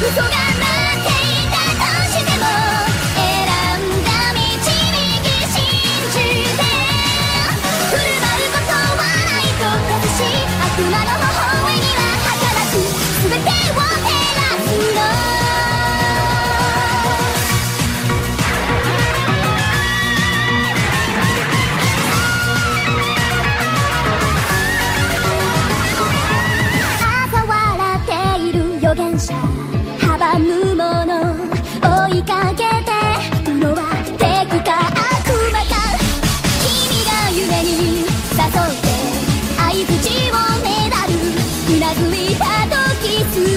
嘘が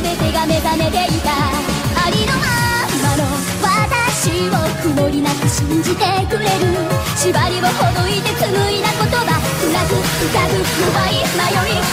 全てが目覚めていた。ありのままの私を曇りなく信じてくれる。縛りをほどいて紡いだ言葉。うなぐ浮かぶ弱い。迷い